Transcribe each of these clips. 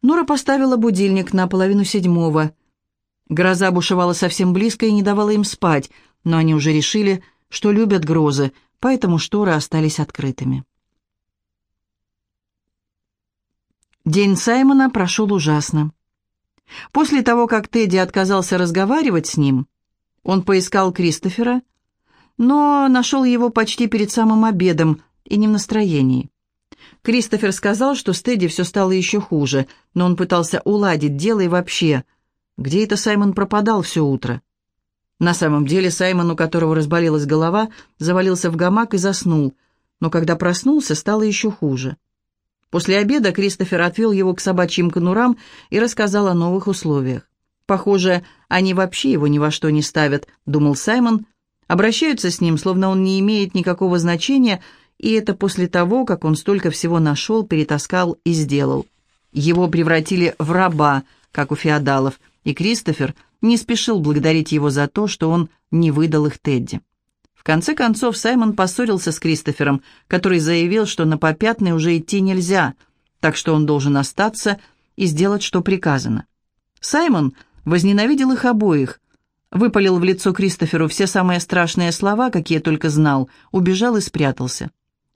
Нора поставила будильник на половину седьмого. Гроза бушевала совсем близко и не давала им спать, но они уже решили, что любят грозы, поэтому шторы остались открытыми. День Саймона прошел ужасно. После того, как Тедди отказался разговаривать с ним, он поискал Кристофера, но нашел его почти перед самым обедом и не в настроении. Кристофер сказал, что с Тедди все стало еще хуже, но он пытался уладить дело и вообще. Где это Саймон пропадал все утро? На самом деле Саймон, у которого разболелась голова, завалился в гамак и заснул, но когда проснулся, стало еще хуже. После обеда Кристофер отвел его к собачьим конурам и рассказал о новых условиях. «Похоже, они вообще его ни во что не ставят», — думал Саймон. «Обращаются с ним, словно он не имеет никакого значения, и это после того, как он столько всего нашел, перетаскал и сделал. Его превратили в раба, как у феодалов, и Кристофер не спешил благодарить его за то, что он не выдал их Тедди. В конце концов Саймон поссорился с Кристофером, который заявил, что на попятный уже идти нельзя, так что он должен остаться и сделать, что приказано. Саймон возненавидел их обоих, выпалил в лицо Кристоферу все самые страшные слова, какие только знал, убежал и спрятался.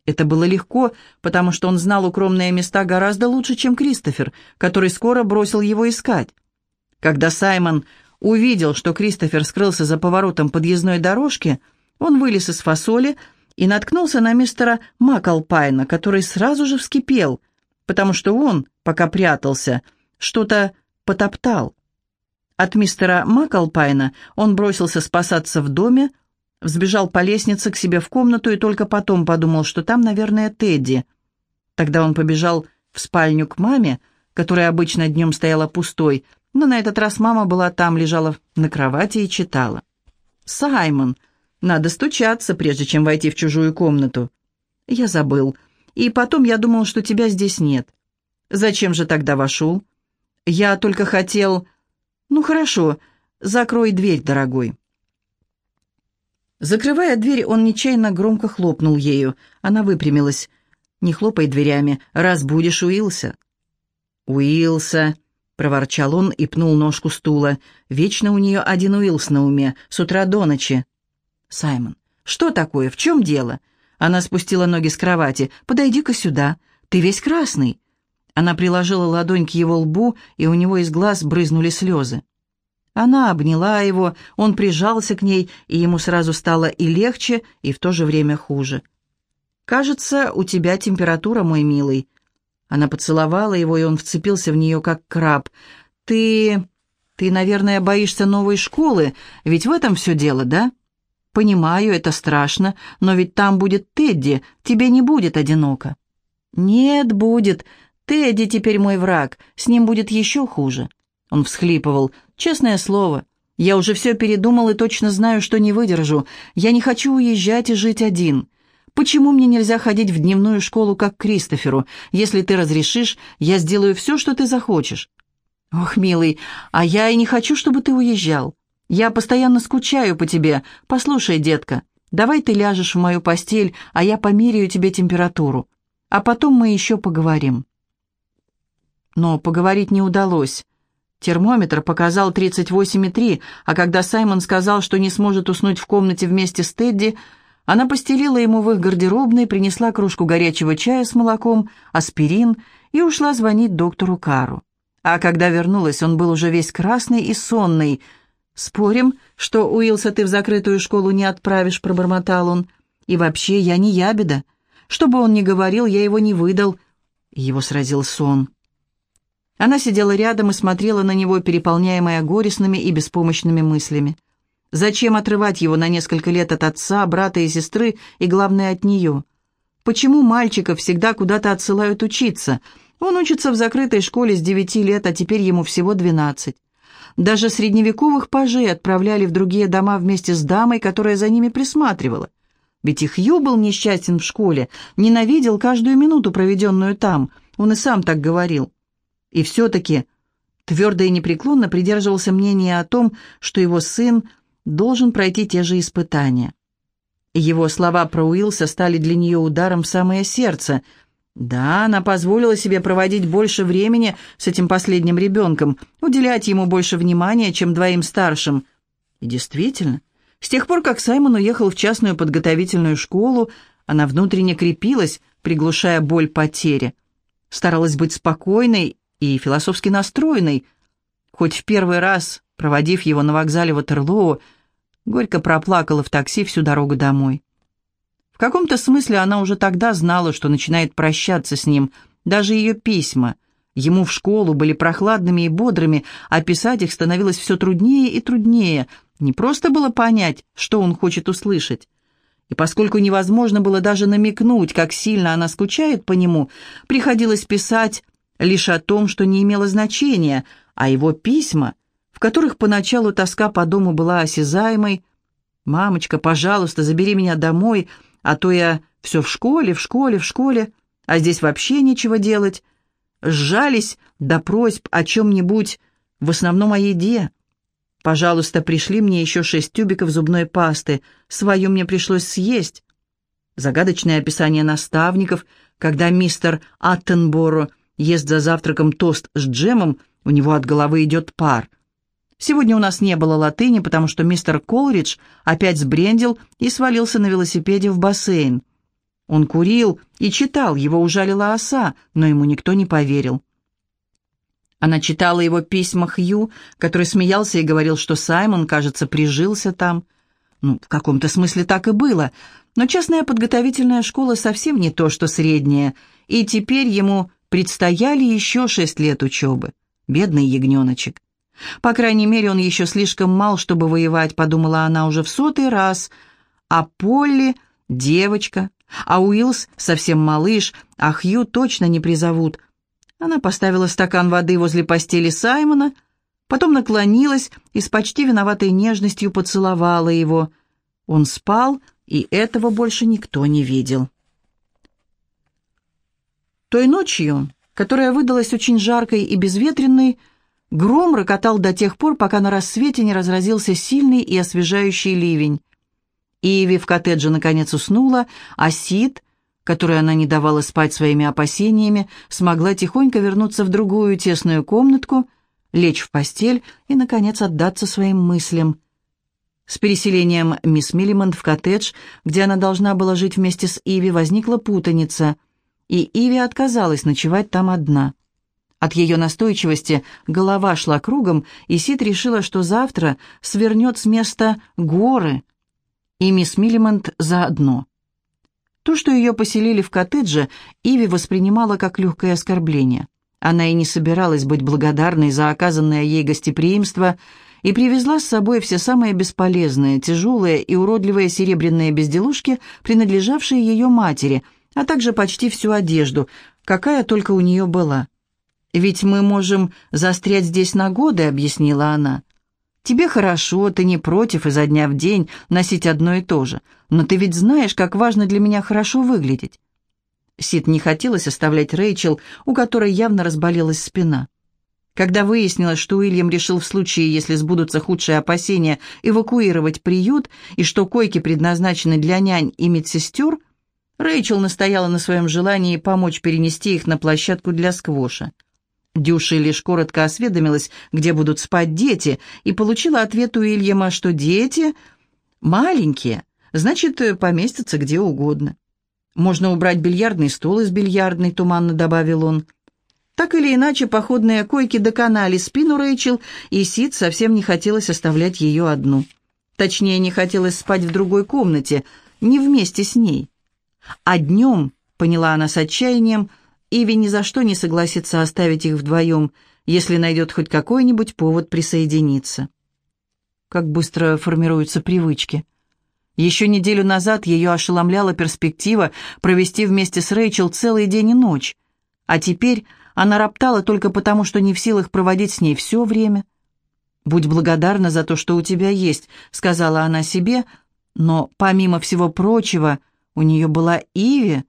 Это было легко, потому что он знал укромные места гораздо лучше, чем Кристофер, который скоро бросил его искать. Когда Саймон увидел, что Кристофер скрылся за поворотом подъездной дорожки, он вылез из фасоли и наткнулся на мистера Макалпайна, который сразу же вскипел, потому что он, пока прятался, что-то потоптал. От мистера Макалпайна он бросился спасаться в доме, взбежал по лестнице к себе в комнату и только потом подумал, что там, наверное, Тедди. Тогда он побежал в спальню к маме, которая обычно днем стояла пустой, но на этот раз мама была там, лежала на кровати и читала. «Саймон, надо стучаться, прежде чем войти в чужую комнату». «Я забыл. И потом я думал, что тебя здесь нет». «Зачем же тогда вошел?» «Я только хотел...» «Ну хорошо, закрой дверь, дорогой». Закрывая дверь, он нечаянно громко хлопнул ею. Она выпрямилась. «Не хлопай дверями, разбудишь Уилса». «Уилса», — проворчал он и пнул ножку стула. «Вечно у нее один Уилс на уме, с утра до ночи». «Саймон, что такое? В чем дело?» Она спустила ноги с кровати. «Подойди-ка сюда. Ты весь красный». Она приложила ладонь к его лбу, и у него из глаз брызнули слезы. Она обняла его, он прижался к ней, и ему сразу стало и легче, и в то же время хуже. «Кажется, у тебя температура, мой милый». Она поцеловала его, и он вцепился в нее, как краб. «Ты... ты, наверное, боишься новой школы, ведь в этом все дело, да?» «Понимаю, это страшно, но ведь там будет Тедди, тебе не будет одиноко». «Нет, будет. Тедди теперь мой враг, с ним будет еще хуже». Он всхлипывал. «Честное слово, я уже все передумал и точно знаю, что не выдержу. Я не хочу уезжать и жить один. Почему мне нельзя ходить в дневную школу, как Кристоферу? Если ты разрешишь, я сделаю все, что ты захочешь». «Ох, милый, а я и не хочу, чтобы ты уезжал. Я постоянно скучаю по тебе. Послушай, детка, давай ты ляжешь в мою постель, а я померяю тебе температуру. А потом мы еще поговорим». Но поговорить не удалось. Термометр показал 38,3, а когда Саймон сказал, что не сможет уснуть в комнате вместе с Тедди, она постелила ему в их гардеробной, принесла кружку горячего чая с молоком, аспирин и ушла звонить доктору Кару. А когда вернулась, он был уже весь красный и сонный. «Спорим, что Уилса ты в закрытую школу не отправишь», — пробормотал он. «И вообще, я не ябеда. Что бы он ни говорил, я его не выдал». Его сразил сон. Она сидела рядом и смотрела на него, переполняемая горестными и беспомощными мыслями. Зачем отрывать его на несколько лет от отца, брата и сестры, и, главное, от нее? Почему мальчиков всегда куда-то отсылают учиться? Он учится в закрытой школе с девяти лет, а теперь ему всего двенадцать. Даже средневековых пажей отправляли в другие дома вместе с дамой, которая за ними присматривала. Ведь и Хью был несчастен в школе, ненавидел каждую минуту, проведенную там. Он и сам так говорил. И все-таки твердо и непреклонно придерживался мнения о том, что его сын должен пройти те же испытания. Его слова про Уилса стали для нее ударом в самое сердце. Да, она позволила себе проводить больше времени с этим последним ребенком, уделять ему больше внимания, чем двоим старшим. И действительно, с тех пор, как Саймон уехал в частную подготовительную школу, она внутренне крепилась, приглушая боль потери. Старалась быть спокойной и философски настроенной. Хоть в первый раз, проводив его на вокзале Ватерлоу, горько проплакала в такси всю дорогу домой. В каком-то смысле она уже тогда знала, что начинает прощаться с ним. Даже ее письма ему в школу были прохладными и бодрыми, а писать их становилось все труднее и труднее. Не просто было понять, что он хочет услышать. И поскольку невозможно было даже намекнуть, как сильно она скучает по нему, приходилось писать лишь о том, что не имело значения, а его письма, в которых поначалу тоска по дому была осязаемой, «Мамочка, пожалуйста, забери меня домой», а то я все в школе, в школе, в школе, а здесь вообще нечего делать. Сжались до просьб о чем-нибудь, в основном о еде. Пожалуйста, пришли мне еще шесть тюбиков зубной пасты, свою мне пришлось съесть. Загадочное описание наставников, когда мистер Аттенборо ест за завтраком тост с джемом, у него от головы идет пар — Сегодня у нас не было латыни, потому что мистер Колридж опять сбрендил и свалился на велосипеде в бассейн. Он курил и читал, его ужалила оса, но ему никто не поверил. Она читала его письма Хью, который смеялся и говорил, что Саймон, кажется, прижился там. Ну, в каком-то смысле так и было, но частная подготовительная школа совсем не то, что средняя, и теперь ему предстояли еще шесть лет учебы. Бедный ягненочек. По крайней мере, он еще слишком мал, чтобы воевать, подумала она уже в сотый раз. А Полли — девочка, а Уиллс совсем малыш, а Хью точно не призовут. Она поставила стакан воды возле постели Саймона, потом наклонилась и с почти виноватой нежностью поцеловала его. Он спал, и этого больше никто не видел. Той ночью, которая выдалась очень жаркой и безветренной, Гром рокотал до тех пор, пока на рассвете не разразился сильный и освежающий ливень. Иви в коттедже наконец уснула, а Сид, которой она не давала спать своими опасениями, смогла тихонько вернуться в другую тесную комнатку, лечь в постель и, наконец, отдаться своим мыслям. С переселением мисс Миллимонт в коттедж, где она должна была жить вместе с Иви, возникла путаница, и Иви отказалась ночевать там одна. От ее настойчивости голова шла кругом, и Сид решила, что завтра свернет с места горы, и мисс Миллимонт заодно. То, что ее поселили в коттедже, Иви воспринимала как легкое оскорбление. Она и не собиралась быть благодарной за оказанное ей гостеприимство и привезла с собой все самые бесполезные, тяжелые и уродливые серебряные безделушки, принадлежавшие ее матери, а также почти всю одежду, какая только у нее была. «Ведь мы можем застрять здесь на годы», — объяснила она. «Тебе хорошо, ты не против изо дня в день носить одно и то же, но ты ведь знаешь, как важно для меня хорошо выглядеть». Сид не хотелось оставлять Рэйчел, у которой явно разболелась спина. Когда выяснилось, что Уильям решил в случае, если сбудутся худшие опасения, эвакуировать приют, и что койки предназначены для нянь и медсестер, Рэйчел настояла на своем желании помочь перенести их на площадку для сквоша. Дюша лишь коротко осведомилась, где будут спать дети, и получила ответ у Уильяма, что дети маленькие, значит, поместятся где угодно. «Можно убрать бильярдный стол из бильярдной», — туманно добавил он. Так или иначе, походные койки доконали спину Рэйчел, и Сид совсем не хотелось оставлять ее одну. Точнее, не хотелось спать в другой комнате, не вместе с ней. А днем, поняла она с отчаянием, — Иви ни за что не согласится оставить их вдвоем, если найдет хоть какой-нибудь повод присоединиться. Как быстро формируются привычки. Еще неделю назад ее ошеломляла перспектива провести вместе с Рэйчел целый день и ночь, а теперь она роптала только потому, что не в силах проводить с ней все время. «Будь благодарна за то, что у тебя есть», — сказала она себе, но, помимо всего прочего, у нее была Иви,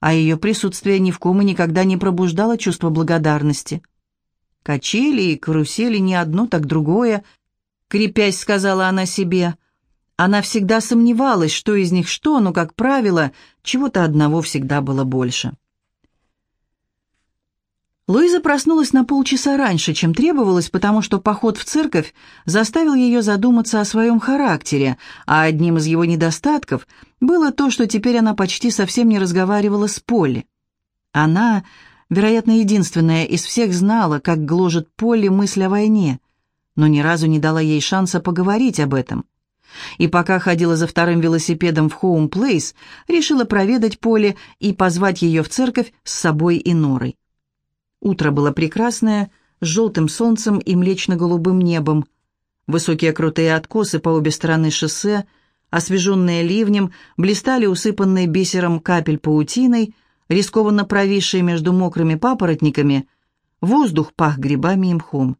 а ее присутствие ни в ком и никогда не пробуждало чувство благодарности. Качели и карусели не одно, так другое, крепясь, сказала она себе. Она всегда сомневалась, что из них что, но, как правило, чего-то одного всегда было больше. Луиза проснулась на полчаса раньше, чем требовалось, потому что поход в церковь заставил ее задуматься о своем характере, а одним из его недостатков было то, что теперь она почти совсем не разговаривала с Полли. Она, вероятно, единственная из всех знала, как гложет Полли мысль о войне, но ни разу не дала ей шанса поговорить об этом. И пока ходила за вторым велосипедом в Хоум Плейс, решила проведать Полли и позвать ее в церковь с собой и Норой. Утро было прекрасное, с желтым солнцем и млечно-голубым небом. Высокие крутые откосы по обе стороны шоссе, освеженные ливнем, блистали усыпанные бисером капель паутиной, рискованно провисшие между мокрыми папоротниками. Воздух пах грибами и мхом.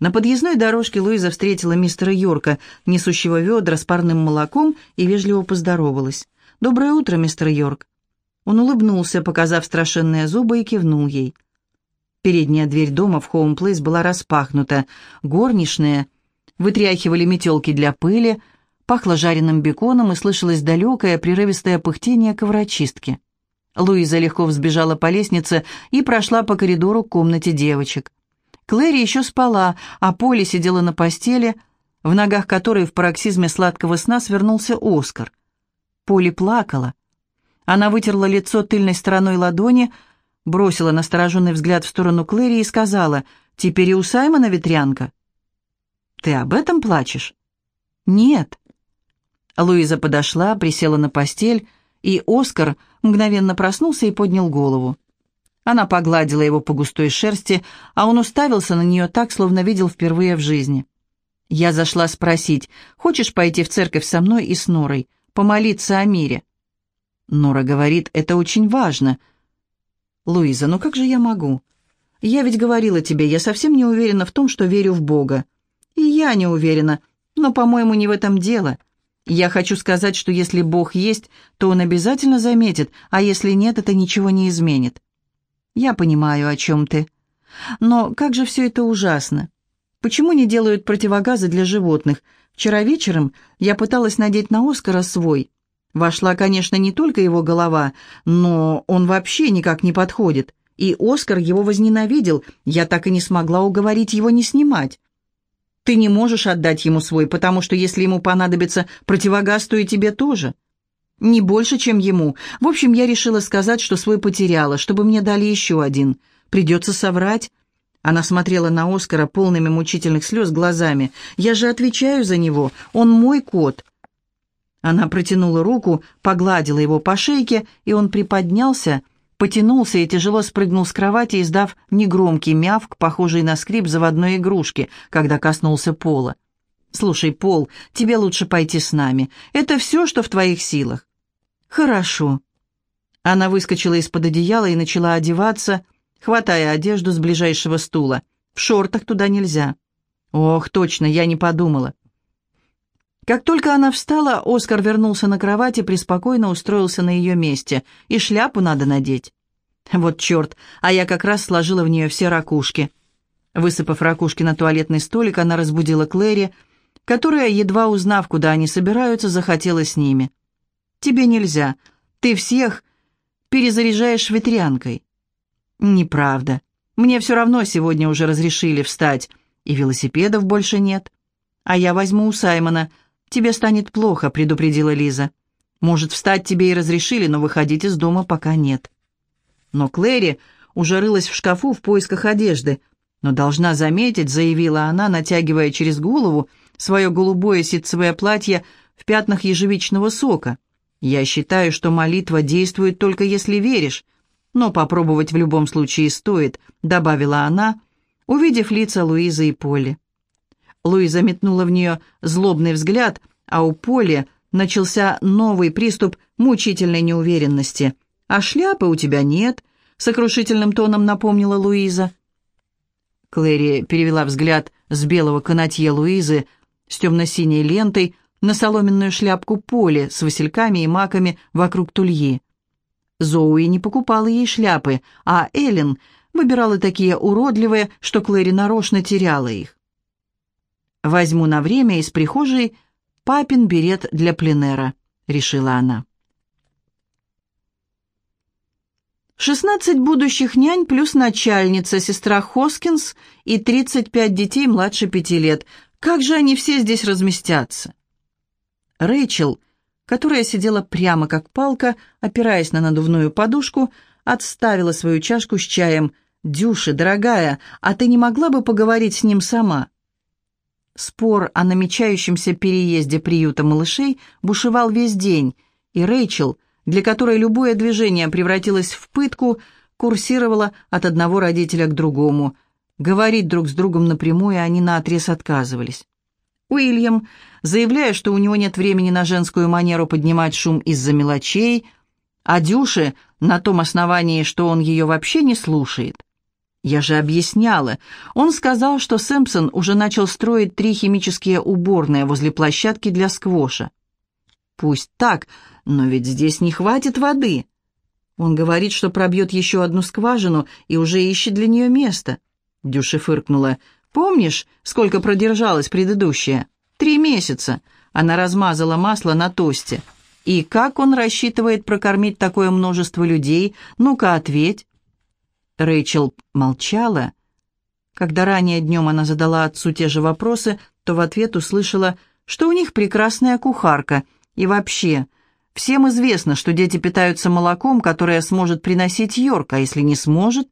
На подъездной дорожке Луиза встретила мистера Йорка, несущего ведра с парным молоком, и вежливо поздоровалась. «Доброе утро, мистер Йорк». Он улыбнулся, показав страшенные зубы, и кивнул ей. Передняя дверь дома в Хоум-Плейс была распахнута. Горничные вытряхивали метелки для пыли, пахло жареным беконом и слышалось далекое прерывистое пыхтение коврочистки. Луиза легко взбежала по лестнице и прошла по коридору к комнате девочек. Клэри еще спала, а Поли сидела на постели, в ногах которой в пароксизме сладкого сна свернулся Оскар. Поли плакала. Она вытерла лицо тыльной стороной ладони, бросила настороженный взгляд в сторону Клэри и сказала, «Теперь и у Саймона ветрянка». «Ты об этом плачешь?» «Нет». Луиза подошла, присела на постель, и Оскар мгновенно проснулся и поднял голову. Она погладила его по густой шерсти, а он уставился на нее так, словно видел впервые в жизни. Я зашла спросить, хочешь пойти в церковь со мной и с Норой, помолиться о мире? Нора говорит, это очень важно, «Луиза, ну как же я могу? Я ведь говорила тебе, я совсем не уверена в том, что верю в Бога. И я не уверена, но, по-моему, не в этом дело. Я хочу сказать, что если Бог есть, то Он обязательно заметит, а если нет, это ничего не изменит. Я понимаю, о чем ты. Но как же все это ужасно. Почему не делают противогазы для животных? Вчера вечером я пыталась надеть на Оскара свой. Вошла, конечно, не только его голова, но он вообще никак не подходит. И Оскар его возненавидел, я так и не смогла уговорить его не снимать. Ты не можешь отдать ему свой, потому что если ему понадобится противогаз, то и тебе тоже. Не больше, чем ему. В общем, я решила сказать, что свой потеряла, чтобы мне дали еще один. Придется соврать. Она смотрела на Оскара полными мучительных слез глазами. «Я же отвечаю за него. Он мой кот. Она протянула руку, погладила его по шейке, и он приподнялся, потянулся и тяжело спрыгнул с кровати, издав негромкий мявк, похожий на скрип заводной игрушки, когда коснулся пола. «Слушай, Пол, тебе лучше пойти с нами. Это все, что в твоих силах». «Хорошо». Она выскочила из-под одеяла и начала одеваться, хватая одежду с ближайшего стула. «В шортах туда нельзя». «Ох, точно, я не подумала. Как только она встала, Оскар вернулся на кровать и преспокойно устроился на ее месте. И шляпу надо надеть. Вот черт, а я как раз сложила в нее все ракушки. Высыпав ракушки на туалетный столик, она разбудила Клэри, которая, едва узнав, куда они собираются, захотела с ними. «Тебе нельзя. Ты всех перезаряжаешь ветрянкой». «Неправда. Мне все равно сегодня уже разрешили встать, и велосипедов больше нет. А я возьму у Саймона. «Тебе станет плохо», — предупредила Лиза. «Может, встать тебе и разрешили, но выходить из дома пока нет». Но Клэри уже рылась в шкафу в поисках одежды. «Но должна заметить», — заявила она, натягивая через голову свое голубое ситцевое платье в пятнах ежевичного сока. «Я считаю, что молитва действует только если веришь, но попробовать в любом случае стоит», — добавила она, увидев лица Луизы и Поли. Луиза метнула в нее злобный взгляд, а у Поли начался новый приступ мучительной неуверенности. «А шляпы у тебя нет», — сокрушительным тоном напомнила Луиза. Клэри перевела взгляд с белого канатье Луизы с темно-синей лентой на соломенную шляпку Поли с васильками и маками вокруг тульи. Зоуи не покупала ей шляпы, а Эллен выбирала такие уродливые, что Клэри нарочно теряла их. «Возьму на время из прихожей папин берет для пленера», — решила она. 16 будущих нянь плюс начальница, сестра Хоскинс и 35 детей младше пяти лет. Как же они все здесь разместятся? Рэйчел, которая сидела прямо как палка, опираясь на надувную подушку, отставила свою чашку с чаем. «Дюша, дорогая, а ты не могла бы поговорить с ним сама?» Спор о намечающемся переезде приюта малышей бушевал весь день, и Рэйчел – для которой любое движение превратилось в пытку, курсировала от одного родителя к другому. Говорить друг с другом напрямую они наотрез отказывались. Уильям, заявляя, что у него нет времени на женскую манеру поднимать шум из-за мелочей, а Дюше на том основании, что он ее вообще не слушает. Я же объясняла. Он сказал, что Сэмпсон уже начал строить три химические уборные возле площадки для сквоша. Пусть так, но ведь здесь не хватит воды. Он говорит, что пробьет еще одну скважину и уже ищет для нее место. Дюша фыркнула. «Помнишь, сколько продержалась предыдущая? Три месяца». Она размазала масло на тосте. «И как он рассчитывает прокормить такое множество людей? Ну-ка, ответь». Рэйчел молчала. Когда ранее днем она задала отцу те же вопросы, то в ответ услышала, что у них прекрасная кухарка. И вообще, Всем известно, что дети питаются молоком, которое сможет приносить Йорк, а если не сможет,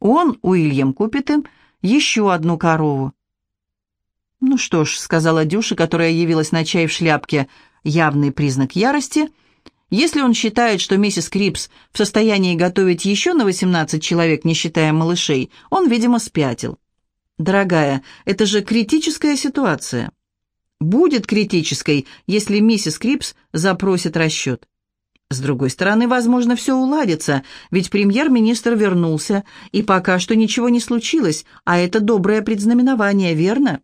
он, Уильям, купит им еще одну корову. «Ну что ж», — сказала Дюша, которая явилась на чай в шляпке, явный признак ярости, «если он считает, что миссис Крипс в состоянии готовить еще на 18 человек, не считая малышей, он, видимо, спятил». «Дорогая, это же критическая ситуация» будет критической, если миссис Крипс запросит расчет. С другой стороны, возможно, все уладится, ведь премьер-министр вернулся, и пока что ничего не случилось, а это доброе предзнаменование, верно?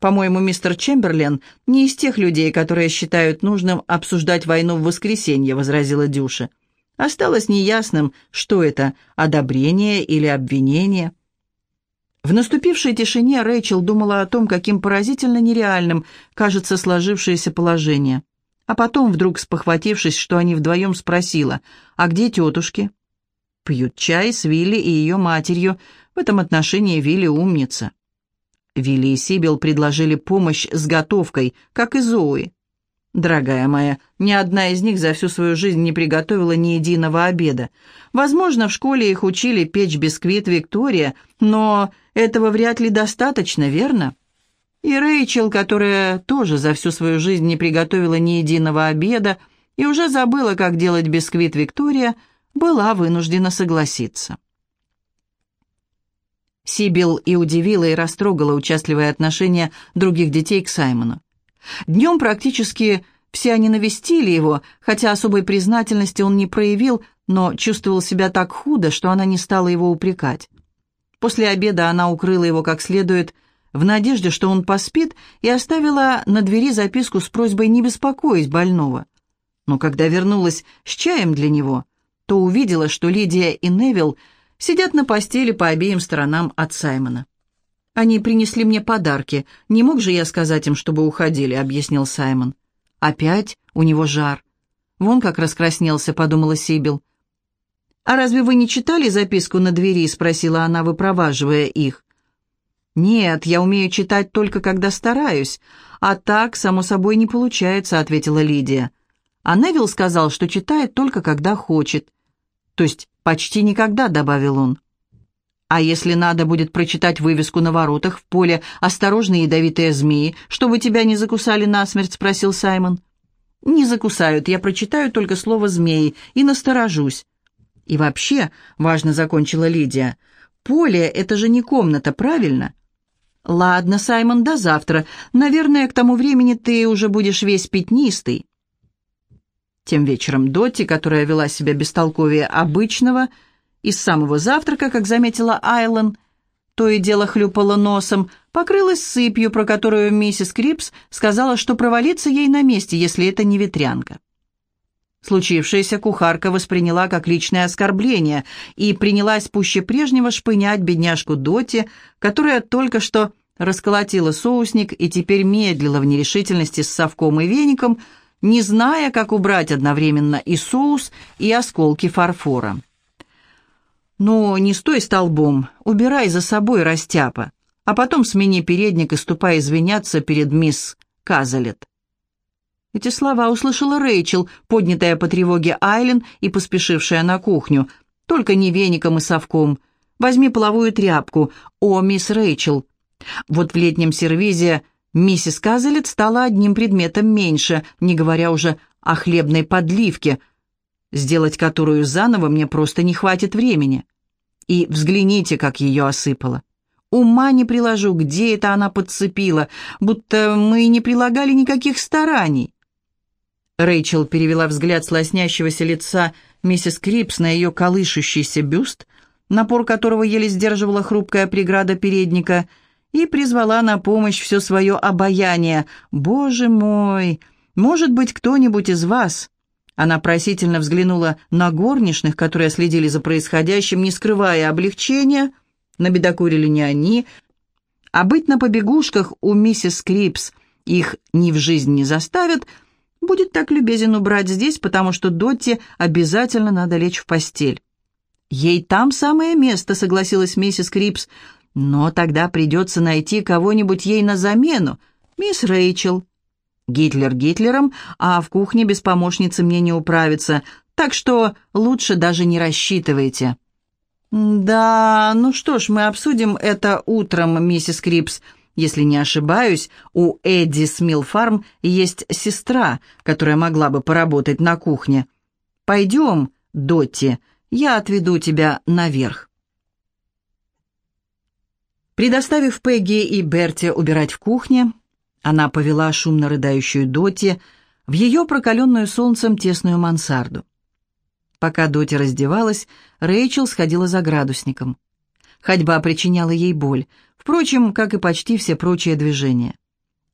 По-моему, мистер Чемберлен не из тех людей, которые считают нужным обсуждать войну в воскресенье, возразила Дюша. Осталось неясным, что это, одобрение или обвинение. В наступившей тишине Рэйчел думала о том, каким поразительно нереальным кажется сложившееся положение. А потом, вдруг спохватившись, что они вдвоем спросила, «А где тетушки?» «Пьют чай с Вилли и ее матерью. В этом отношении Вилли умница». Вилли и Сибил предложили помощь с готовкой, как и Зои. Дорогая моя, ни одна из них за всю свою жизнь не приготовила ни единого обеда. Возможно, в школе их учили печь бисквит Виктория, но этого вряд ли достаточно, верно? И Рэйчел, которая тоже за всю свою жизнь не приготовила ни единого обеда и уже забыла, как делать бисквит Виктория, была вынуждена согласиться. Сибил и удивила, и растрогала участливое отношение других детей к Саймону. Днем практически все они навестили его, хотя особой признательности он не проявил, но чувствовал себя так худо, что она не стала его упрекать. После обеда она укрыла его как следует, в надежде, что он поспит, и оставила на двери записку с просьбой не беспокоить больного. Но когда вернулась с чаем для него, то увидела, что Лидия и Невил сидят на постели по обеим сторонам от Саймона. «Они принесли мне подарки. Не мог же я сказать им, чтобы уходили», — объяснил Саймон. «Опять у него жар». «Вон как раскраснелся», — подумала Сибил. «А разве вы не читали записку на двери?» — спросила она, выпроваживая их. «Нет, я умею читать только когда стараюсь, а так, само собой, не получается», — ответила Лидия. А Невил сказал, что читает только когда хочет. «То есть почти никогда», — добавил он. А если надо будет прочитать вывеску на воротах в поле «Осторожные ядовитые змеи», чтобы тебя не закусали насмерть?» — спросил Саймон. «Не закусают, я прочитаю только слово «змеи» и насторожусь». «И вообще», — важно закончила Лидия, — «поле — это же не комната, правильно?» «Ладно, Саймон, до завтра. Наверное, к тому времени ты уже будешь весь пятнистый». Тем вечером Дотти, которая вела себя бестолковее обычного, — и с самого завтрака, как заметила Айлен, то и дело хлюпала носом, покрылась сыпью, про которую миссис Крипс сказала, что провалиться ей на месте, если это не ветрянка. Случившаяся кухарка восприняла как личное оскорбление и принялась пуще прежнего шпынять бедняжку Доти, которая только что расколотила соусник и теперь медлила в нерешительности с совком и веником, не зная, как убрать одновременно и соус, и осколки фарфора. «Ну, не стой столбом, убирай за собой, растяпа, а потом смени передник и ступай извиняться перед мисс Казалет». Эти слова услышала Рэйчел, поднятая по тревоге Айлен и поспешившая на кухню. «Только не веником и совком. Возьми половую тряпку. О, мисс Рэйчел!» Вот в летнем сервизе миссис Казалет стала одним предметом меньше, не говоря уже о хлебной подливке, сделать которую заново мне просто не хватит времени. И взгляните, как ее осыпало. Ума не приложу, где это она подцепила, будто мы не прилагали никаких стараний. Рэйчел перевела взгляд с лоснящегося лица миссис Крипс на ее колышущийся бюст, напор которого еле сдерживала хрупкая преграда передника, и призвала на помощь все свое обаяние. «Боже мой! Может быть, кто-нибудь из вас...» Она просительно взглянула на горничных, которые следили за происходящим, не скрывая облегчения. Набедокурили не они, а быть на побегушках у миссис Крипс их ни в жизнь не заставят — будет так любезен убрать здесь, потому что Дотти обязательно надо лечь в постель». «Ей там самое место», — согласилась миссис Крипс. «Но тогда придется найти кого-нибудь ей на замену. Мисс Рэйчел». «Гитлер Гитлером, а в кухне без помощницы мне не управиться, так что лучше даже не рассчитывайте». «Да, ну что ж, мы обсудим это утром, миссис Крипс», если не ошибаюсь, у Эдди Смилфарм есть сестра, которая могла бы поработать на кухне. Пойдем, Дотти, я отведу тебя наверх. Предоставив Пегги и Берти убирать в кухне, она повела шумно рыдающую Дотти в ее прокаленную солнцем тесную мансарду. Пока Дотти раздевалась, Рэйчел сходила за градусником. Ходьба причиняла ей боль, впрочем, как и почти все прочие движения.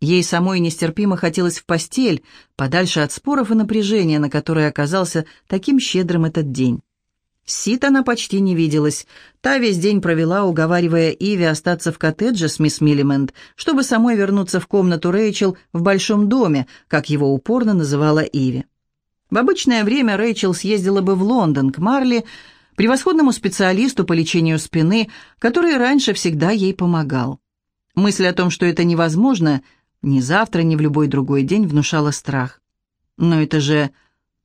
Ей самой нестерпимо хотелось в постель, подальше от споров и напряжения, на которое оказался таким щедрым этот день. Сит она почти не виделась. Та весь день провела, уговаривая Иви остаться в коттедже с мисс Миллимент, чтобы самой вернуться в комнату Рэйчел в большом доме, как его упорно называла Иви. В обычное время Рэйчел съездила бы в Лондон к Марли, превосходному специалисту по лечению спины, который раньше всегда ей помогал. Мысль о том, что это невозможно, ни завтра, ни в любой другой день внушала страх. Но это же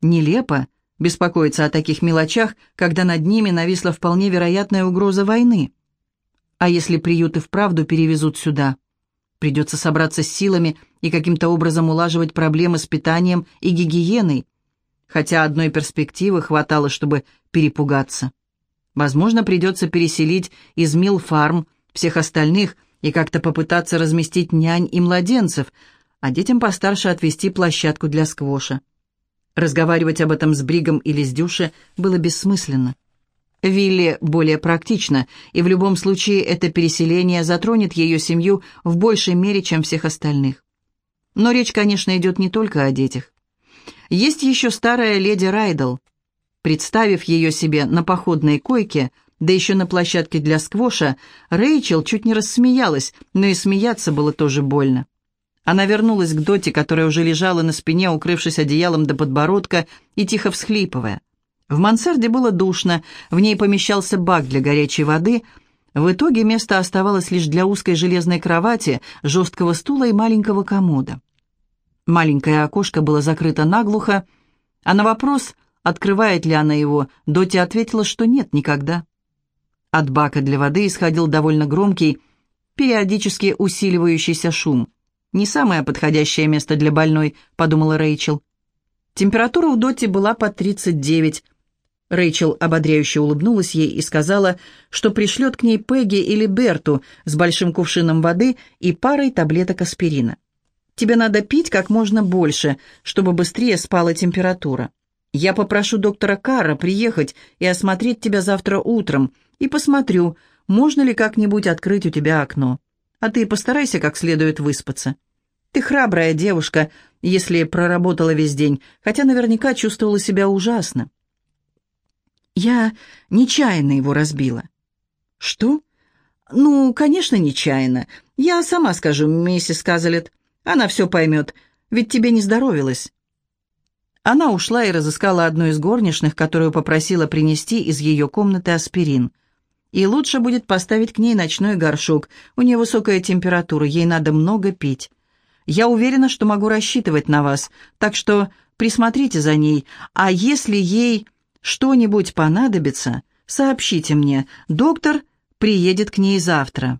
нелепо беспокоиться о таких мелочах, когда над ними нависла вполне вероятная угроза войны. А если приют и вправду перевезут сюда? Придется собраться с силами и каким-то образом улаживать проблемы с питанием и гигиеной, хотя одной перспективы хватало, чтобы перепугаться. Возможно, придется переселить из Милфарм всех остальных и как-то попытаться разместить нянь и младенцев, а детям постарше отвести площадку для сквоша. Разговаривать об этом с Бригом или с Дюше было бессмысленно. Вилли более практично, и в любом случае это переселение затронет ее семью в большей мере, чем всех остальных. Но речь, конечно, идет не только о детях. Есть еще старая леди Райдл. Представив ее себе на походной койке, да еще на площадке для сквоша, Рэйчел чуть не рассмеялась, но и смеяться было тоже больно. Она вернулась к Доте, которая уже лежала на спине, укрывшись одеялом до подбородка и тихо всхлипывая. В мансарде было душно, в ней помещался бак для горячей воды. В итоге место оставалось лишь для узкой железной кровати, жесткого стула и маленького комода. Маленькое окошко было закрыто наглухо, а на вопрос, открывает ли она его, Доти ответила, что нет, никогда. От бака для воды исходил довольно громкий, периодически усиливающийся шум. «Не самое подходящее место для больной», — подумала Рэйчел. Температура у Доти была под 39. Рэйчел ободряюще улыбнулась ей и сказала, что пришлет к ней Пегги или Берту с большим кувшином воды и парой таблеток аспирина. Тебе надо пить как можно больше, чтобы быстрее спала температура. Я попрошу доктора Карра приехать и осмотреть тебя завтра утром, и посмотрю, можно ли как-нибудь открыть у тебя окно. А ты постарайся как следует выспаться. Ты храбрая девушка, если проработала весь день, хотя наверняка чувствовала себя ужасно. Я нечаянно его разбила. Что? Ну, конечно, нечаянно. Я сама скажу, миссис Казалет. Она все поймет, ведь тебе не здоровилось». Она ушла и разыскала одну из горничных, которую попросила принести из ее комнаты аспирин. И лучше будет поставить к ней ночной горшок. У нее высокая температура, ей надо много пить. Я уверена, что могу рассчитывать на вас, так что присмотрите за ней, а если ей что-нибудь понадобится, сообщите мне. Доктор приедет к ней завтра».